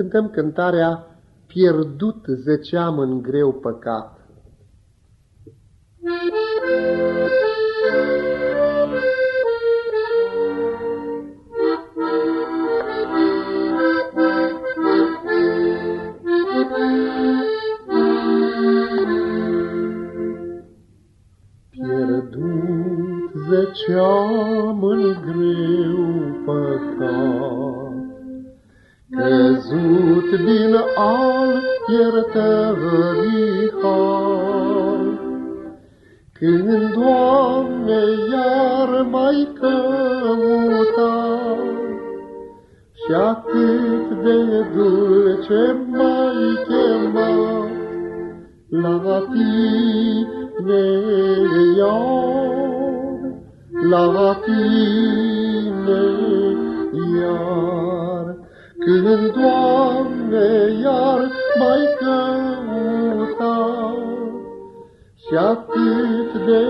cântăm cântarea Pierdut zeceam în greu păcat. Pierdut zeceam în greu păcat, Căzut din al iertării har. Când, Doamne, iar mai căuta, Și atât de dulce mai chema, La tine iar, la tine iar. Când, Doamne, iar mai căuta Și atât de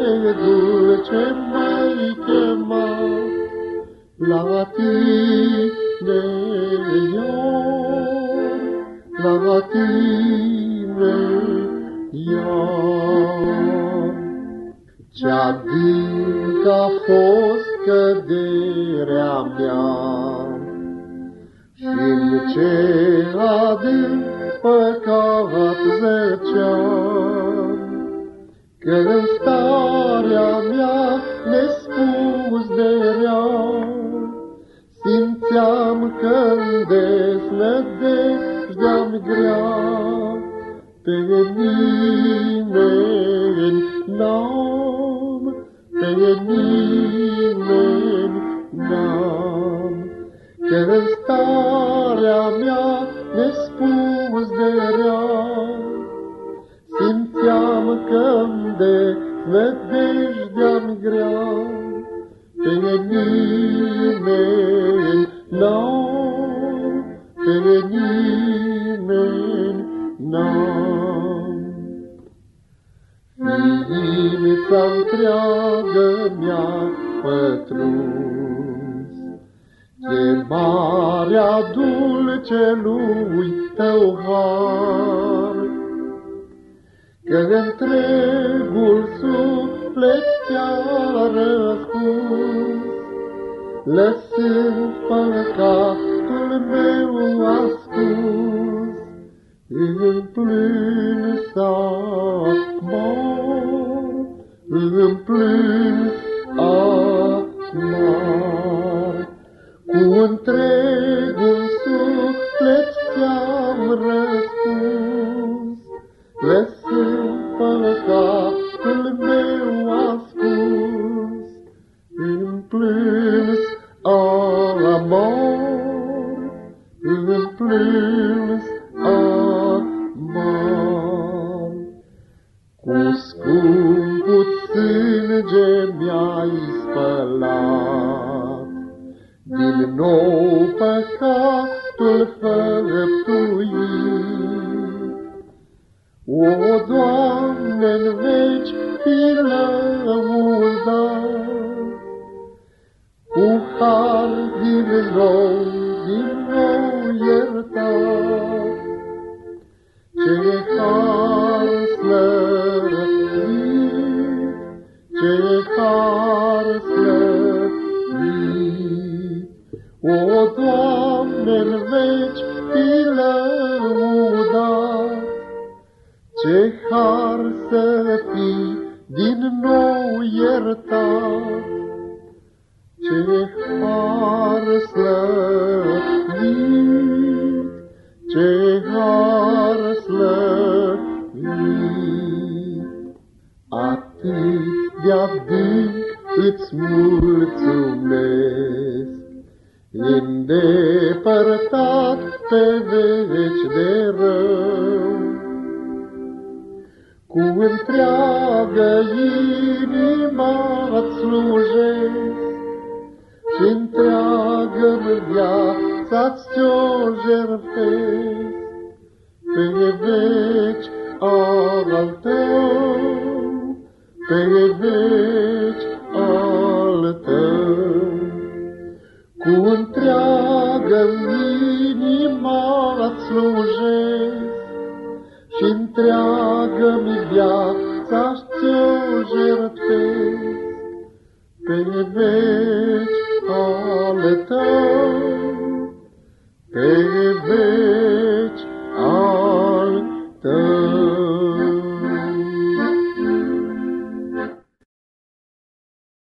dulce mai chema La tine iar, la tine iar. Ce adânc a fost căderea mea, în ce adânc păcat zăceam, Că în starea mea nespus de rea, Simțeam că-n deznădejdea-mi grea, Pe nimeni n-am, pe nimeni starea mea nespus de rea, Simțeam că-mi de nădejdea-mi grea, Pe nimeni n-am, pe nimeni n-am. Ființa întreagă mi-a pătruns, Chemarea dulcelui tău har, Că întregul suflet ți-a răspuns, Lăsând păcatul meu ascuns, Îmi plâns amor, îmi plâns amar, Cu întregul suflet ți-am răspuns, Lăsând păcatul meu ascuns, Îmi plâns amor, îmi plâns amor. Cu scumpul sânge mi-ai spălat, Din nou păcatul făptuit. O, Doamne-n veci fi lăudat, Cu har din nou, din nou iertat. Ce har slăvit, ce har slăvit, O, Doamne-n veci fi lăudat, Ce har să fii din nou iertat, Ce har slăvit, ce har slăvit. Atât de adânc îți mulțumesc, Îndepărtat pe veci de rău. Cu întreagă inima-ți slujesc, și întreagă-mi viața-ți ți-o jertfesc, Pe veci al tău, pe veci întreagă-mi viața-și ți-o jertfesc. Pe veci ale tău, pe veci